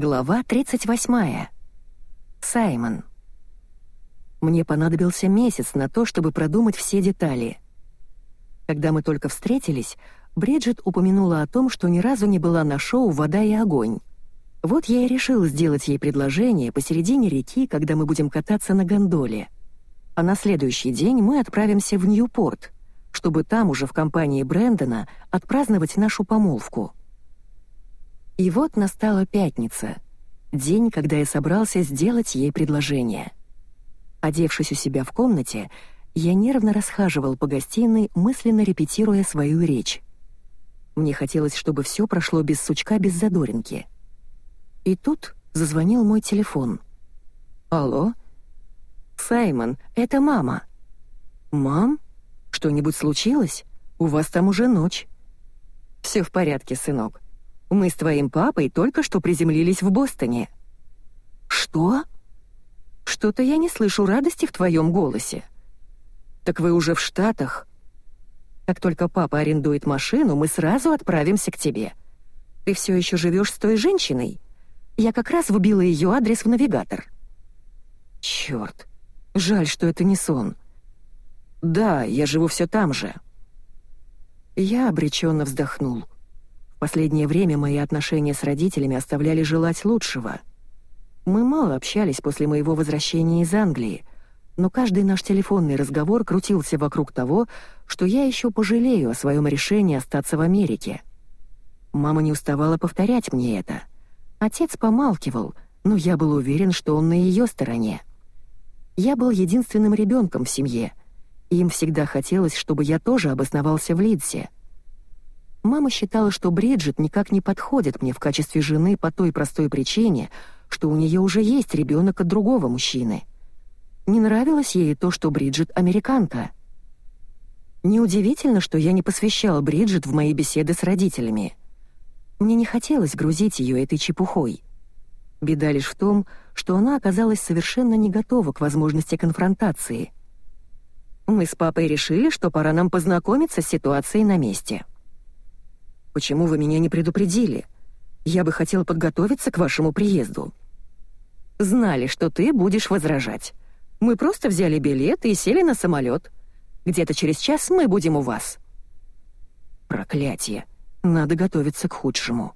Глава 38. Саймон. Мне понадобился месяц на то, чтобы продумать все детали. Когда мы только встретились, Бриджит упомянула о том, что ни разу не была на шоу «Вода и огонь». Вот я и решил сделать ей предложение посередине реки, когда мы будем кататься на гондоле. А на следующий день мы отправимся в Ньюпорт, чтобы там уже в компании Брэндона отпраздновать нашу помолвку. И вот настала пятница, день, когда я собрался сделать ей предложение. Одевшись у себя в комнате, я нервно расхаживал по гостиной, мысленно репетируя свою речь. Мне хотелось, чтобы все прошло без сучка, без задоринки. И тут зазвонил мой телефон. «Алло?» «Саймон, это мама». «Мам? Что-нибудь случилось? У вас там уже ночь». «Все в порядке, сынок. Мы с твоим папой только что приземлились в Бостоне». «Что?» «Что-то я не слышу радости в твоем голосе». «Так вы уже в Штатах?» «Как только папа арендует машину, мы сразу отправимся к тебе. Ты все еще живешь с той женщиной? Я как раз вбила ее адрес в навигатор». «Черт, жаль, что это не сон». «Да, я живу все там же». Я обреченно вздохнул. Последнее время мои отношения с родителями оставляли желать лучшего. Мы мало общались после моего возвращения из Англии, но каждый наш телефонный разговор крутился вокруг того, что я еще пожалею о своем решении остаться в Америке. Мама не уставала повторять мне это. Отец помалкивал, но я был уверен, что он на ее стороне. Я был единственным ребенком в семье, им всегда хотелось, чтобы я тоже обосновался в Лидсе — Мама считала, что Бриджит никак не подходит мне в качестве жены по той простой причине, что у нее уже есть ребенок от другого мужчины. Не нравилось ей то, что Бриджит американка. Неудивительно, что я не посвящала Бриджит в мои беседы с родителями. Мне не хотелось грузить ее этой чепухой. Беда лишь в том, что она оказалась совершенно не готова к возможности конфронтации. Мы с папой решили, что пора нам познакомиться с ситуацией на месте. Почему вы меня не предупредили? Я бы хотел подготовиться к вашему приезду». «Знали, что ты будешь возражать. Мы просто взяли билеты и сели на самолет. Где-то через час мы будем у вас». «Проклятие. Надо готовиться к худшему».